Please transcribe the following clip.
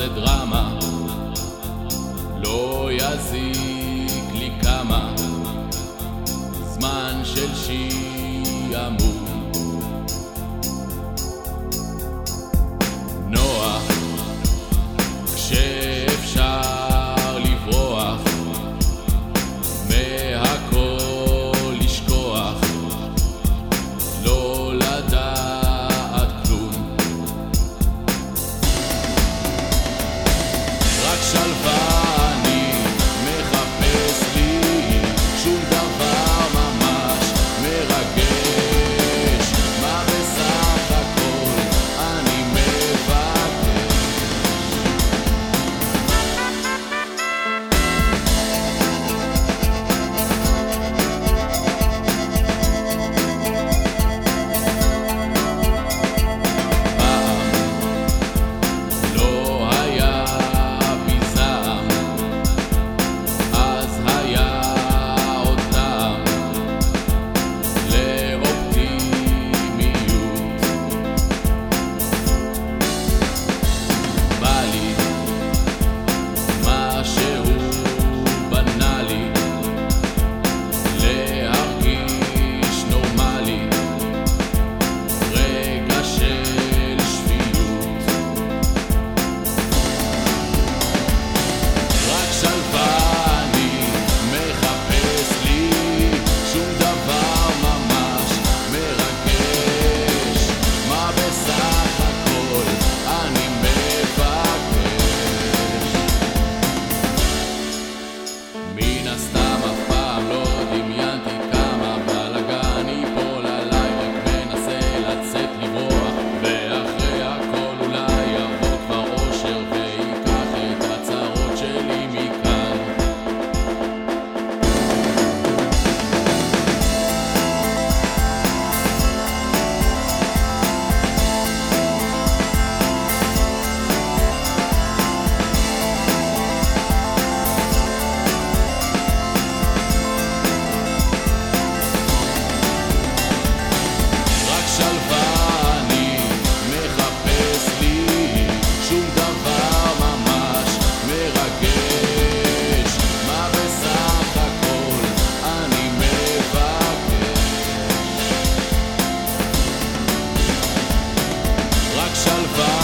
זה דרמה, לא יזיק לי כמה זמן של שיעמוד. salvar. Max Alfa.